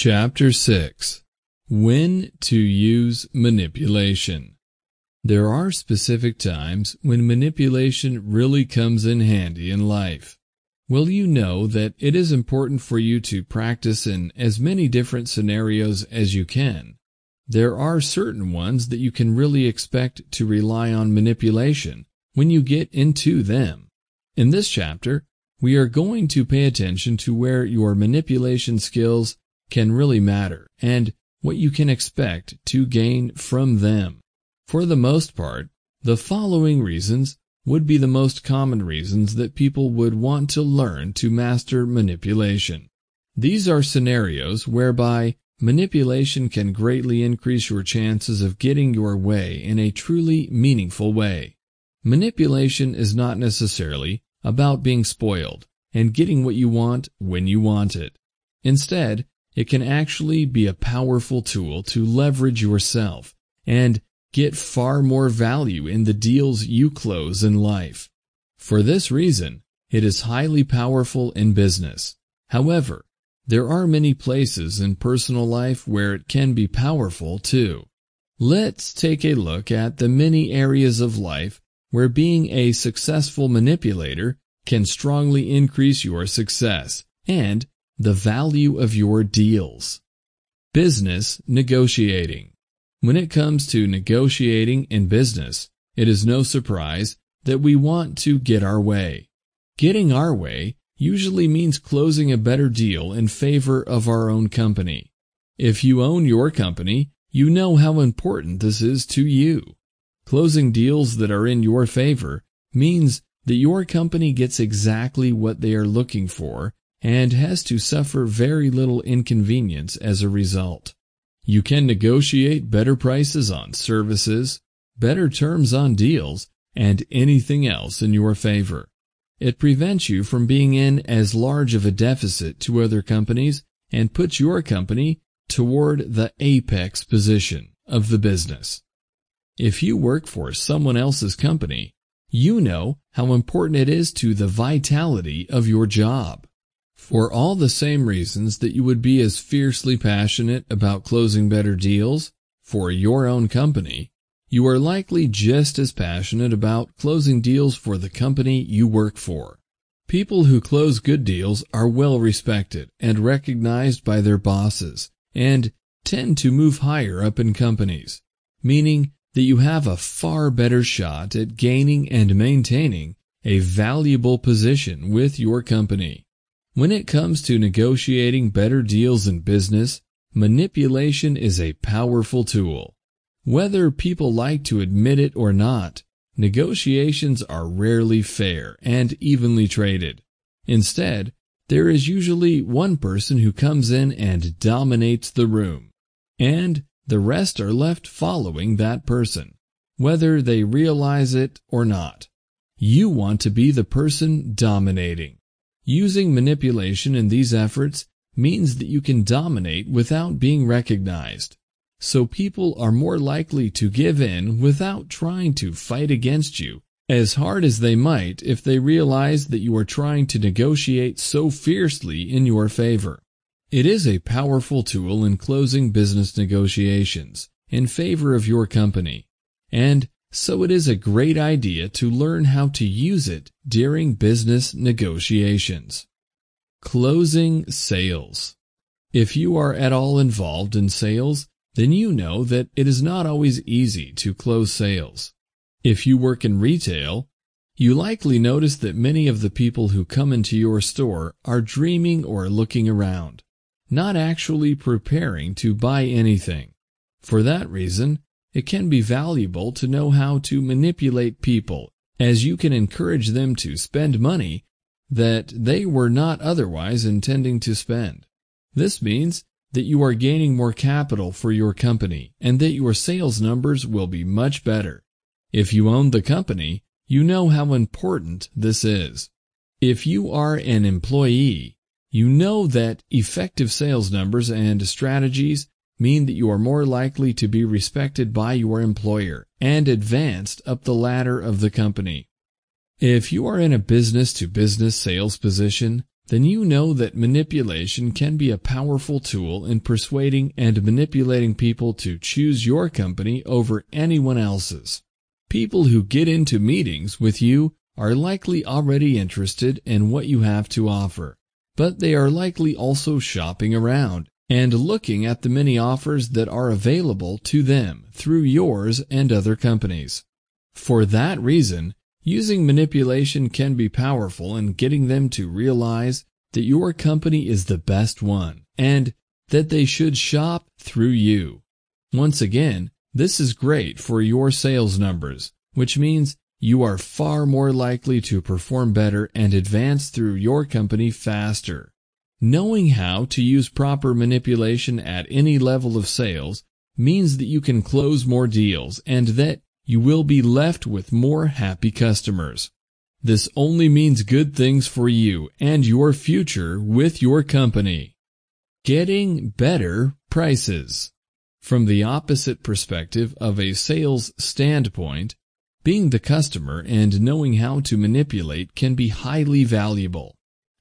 Chapter 6 When to Use Manipulation There are specific times when manipulation really comes in handy in life. Will you know that it is important for you to practice in as many different scenarios as you can? There are certain ones that you can really expect to rely on manipulation when you get into them. In this chapter, we are going to pay attention to where your manipulation skills can really matter and what you can expect to gain from them. For the most part, the following reasons would be the most common reasons that people would want to learn to master manipulation. These are scenarios whereby manipulation can greatly increase your chances of getting your way in a truly meaningful way. Manipulation is not necessarily about being spoiled and getting what you want when you want it. Instead, it can actually be a powerful tool to leverage yourself and get far more value in the deals you close in life. For this reason, it is highly powerful in business. However, there are many places in personal life where it can be powerful too. Let's take a look at the many areas of life where being a successful manipulator can strongly increase your success and the value of your deals. Business negotiating. When it comes to negotiating in business, it is no surprise that we want to get our way. Getting our way usually means closing a better deal in favor of our own company. If you own your company, you know how important this is to you. Closing deals that are in your favor means that your company gets exactly what they are looking for and has to suffer very little inconvenience as a result. You can negotiate better prices on services, better terms on deals, and anything else in your favor. It prevents you from being in as large of a deficit to other companies and puts your company toward the apex position of the business. If you work for someone else's company, you know how important it is to the vitality of your job. For all the same reasons that you would be as fiercely passionate about closing better deals for your own company, you are likely just as passionate about closing deals for the company you work for. People who close good deals are well respected and recognized by their bosses and tend to move higher up in companies, meaning that you have a far better shot at gaining and maintaining a valuable position with your company. When it comes to negotiating better deals in business, manipulation is a powerful tool. Whether people like to admit it or not, negotiations are rarely fair and evenly traded. Instead, there is usually one person who comes in and dominates the room, and the rest are left following that person, whether they realize it or not. You want to be the person dominating. Using manipulation in these efforts means that you can dominate without being recognized. So people are more likely to give in without trying to fight against you as hard as they might if they realize that you are trying to negotiate so fiercely in your favor. It is a powerful tool in closing business negotiations in favor of your company, and so it is a great idea to learn how to use it during business negotiations. Closing sales. If you are at all involved in sales, then you know that it is not always easy to close sales. If you work in retail, you likely notice that many of the people who come into your store are dreaming or looking around, not actually preparing to buy anything. For that reason, it can be valuable to know how to manipulate people as you can encourage them to spend money that they were not otherwise intending to spend. This means that you are gaining more capital for your company and that your sales numbers will be much better. If you own the company, you know how important this is. If you are an employee, you know that effective sales numbers and strategies mean that you are more likely to be respected by your employer and advanced up the ladder of the company. If you are in a business to business sales position, then you know that manipulation can be a powerful tool in persuading and manipulating people to choose your company over anyone else's. People who get into meetings with you are likely already interested in what you have to offer, but they are likely also shopping around and looking at the many offers that are available to them through yours and other companies. For that reason, using manipulation can be powerful in getting them to realize that your company is the best one and that they should shop through you. Once again, this is great for your sales numbers, which means you are far more likely to perform better and advance through your company faster. Knowing how to use proper manipulation at any level of sales means that you can close more deals and that you will be left with more happy customers. This only means good things for you and your future with your company. Getting better prices. From the opposite perspective of a sales standpoint, being the customer and knowing how to manipulate can be highly valuable.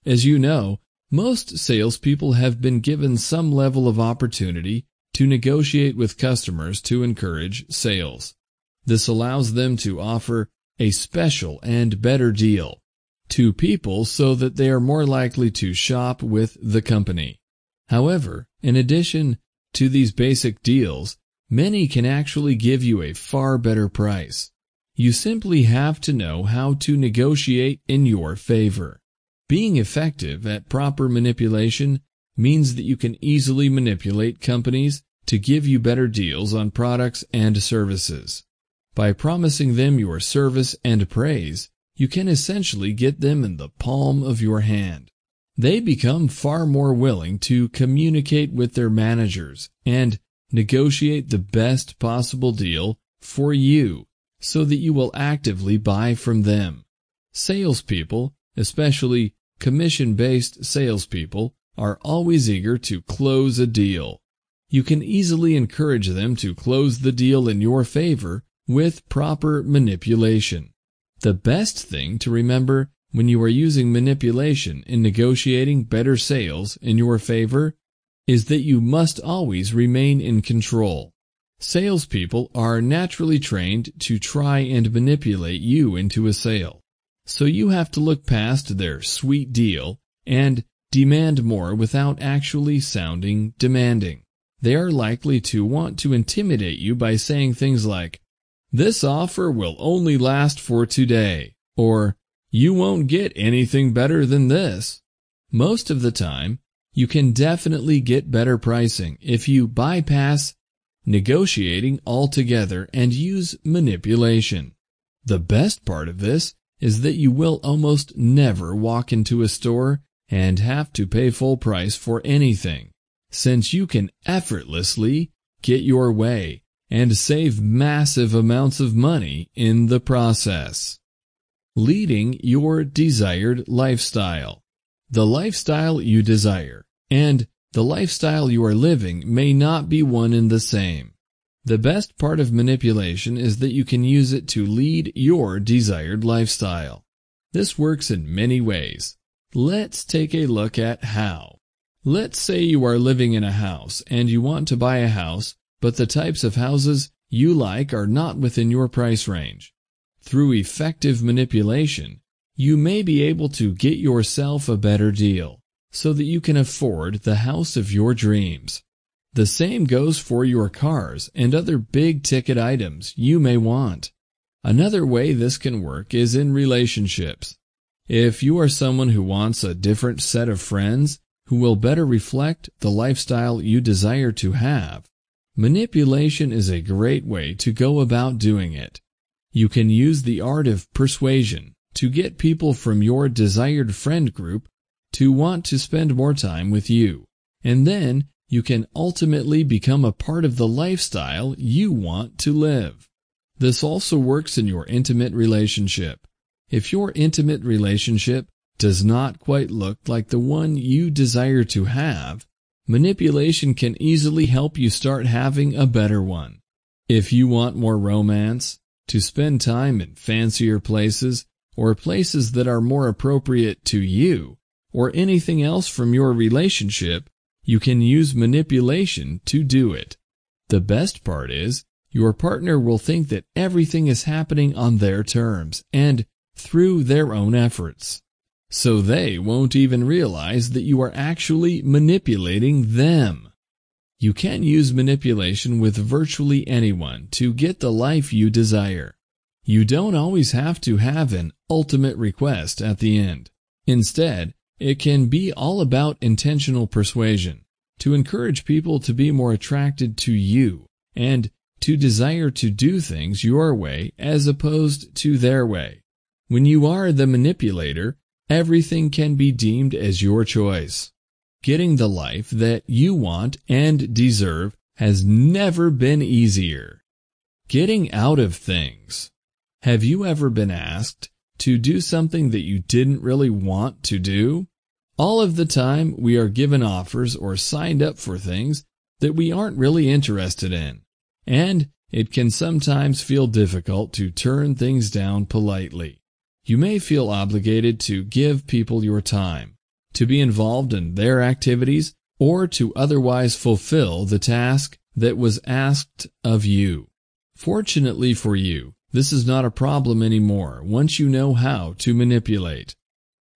As you know, most salespeople have been given some level of opportunity to negotiate with customers to encourage sales. This allows them to offer a special and better deal to people so that they are more likely to shop with the company. However, in addition to these basic deals, many can actually give you a far better price. You simply have to know how to negotiate in your favor. Being effective at proper manipulation means that you can easily manipulate companies to give you better deals on products and services. By promising them your service and praise, you can essentially get them in the palm of your hand. They become far more willing to communicate with their managers and negotiate the best possible deal for you so that you will actively buy from them. Salespeople, especially commission-based salespeople, are always eager to close a deal. You can easily encourage them to close the deal in your favor with proper manipulation. The best thing to remember when you are using manipulation in negotiating better sales in your favor is that you must always remain in control. Salespeople are naturally trained to try and manipulate you into a sale. So you have to look past their sweet deal and demand more without actually sounding demanding. They are likely to want to intimidate you by saying things like, this offer will only last for today, or you won't get anything better than this. Most of the time, you can definitely get better pricing if you bypass negotiating altogether and use manipulation. The best part of this is that you will almost never walk into a store and have to pay full price for anything, since you can effortlessly get your way and save massive amounts of money in the process. Leading your desired lifestyle. The lifestyle you desire and the lifestyle you are living may not be one and the same. The best part of manipulation is that you can use it to lead your desired lifestyle. This works in many ways. Let's take a look at how. Let's say you are living in a house and you want to buy a house but the types of houses you like are not within your price range. Through effective manipulation, you may be able to get yourself a better deal so that you can afford the house of your dreams. The same goes for your cars and other big ticket items you may want. Another way this can work is in relationships. If you are someone who wants a different set of friends who will better reflect the lifestyle you desire to have, Manipulation is a great way to go about doing it. You can use the art of persuasion to get people from your desired friend group to want to spend more time with you, and then you can ultimately become a part of the lifestyle you want to live. This also works in your intimate relationship. If your intimate relationship does not quite look like the one you desire to have, manipulation can easily help you start having a better one. If you want more romance, to spend time in fancier places, or places that are more appropriate to you, or anything else from your relationship, you can use manipulation to do it. The best part is, your partner will think that everything is happening on their terms and through their own efforts. So they won't even realize that you are actually manipulating them. You can use manipulation with virtually anyone to get the life you desire. You don't always have to have an ultimate request at the end. Instead, it can be all about intentional persuasion to encourage people to be more attracted to you and to desire to do things your way as opposed to their way. When you are the manipulator, everything can be deemed as your choice. Getting the life that you want and deserve has never been easier. Getting out of things. Have you ever been asked to do something that you didn't really want to do? All of the time we are given offers or signed up for things that we aren't really interested in. And it can sometimes feel difficult to turn things down politely. You may feel obligated to give people your time, to be involved in their activities, or to otherwise fulfill the task that was asked of you. Fortunately for you, this is not a problem anymore once you know how to manipulate.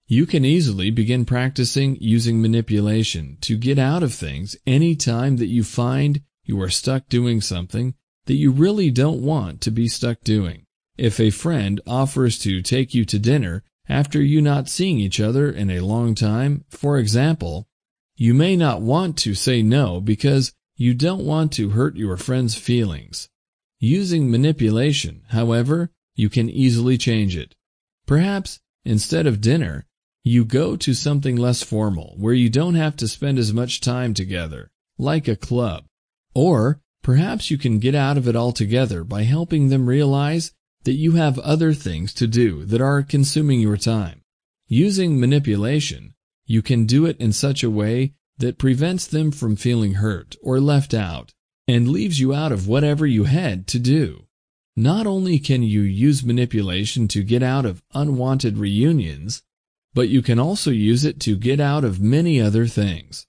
You can easily begin practicing using manipulation to get out of things any time that you find you are stuck doing something that you really don't want to be stuck doing. If a friend offers to take you to dinner after you not seeing each other in a long time, for example, you may not want to say no because you don't want to hurt your friend's feelings. Using manipulation, however, you can easily change it. Perhaps, instead of dinner, you go to something less formal where you don't have to spend as much time together, like a club. Or perhaps you can get out of it altogether by helping them realize that you have other things to do that are consuming your time. Using manipulation, you can do it in such a way that prevents them from feeling hurt or left out and leaves you out of whatever you had to do. Not only can you use manipulation to get out of unwanted reunions, but you can also use it to get out of many other things.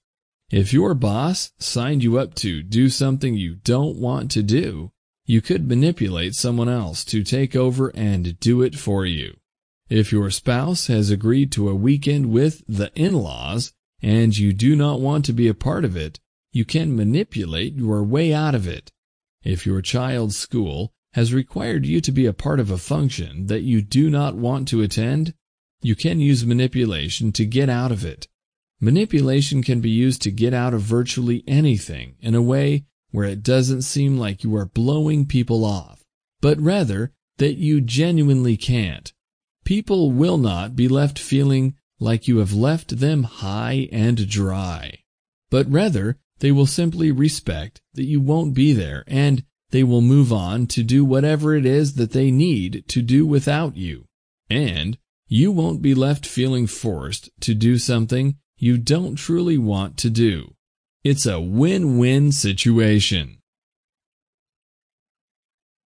If your boss signed you up to do something you don't want to do, you could manipulate someone else to take over and do it for you. If your spouse has agreed to a weekend with the in-laws and you do not want to be a part of it, you can manipulate your way out of it. If your child's school has required you to be a part of a function that you do not want to attend, you can use manipulation to get out of it. Manipulation can be used to get out of virtually anything in a way where it doesn't seem like you are blowing people off, but rather that you genuinely can't. People will not be left feeling like you have left them high and dry, but rather they will simply respect that you won't be there and they will move on to do whatever it is that they need to do without you. And you won't be left feeling forced to do something you don't truly want to do. It's a win-win situation.